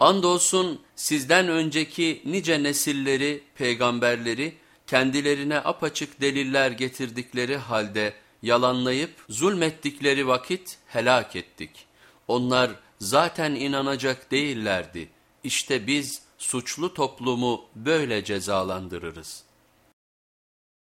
Andolsun sizden önceki nice nesilleri, peygamberleri kendilerine apaçık deliller getirdikleri halde yalanlayıp zulmettikleri vakit helak ettik. Onlar zaten inanacak değillerdi. İşte biz suçlu toplumu böyle cezalandırırız.''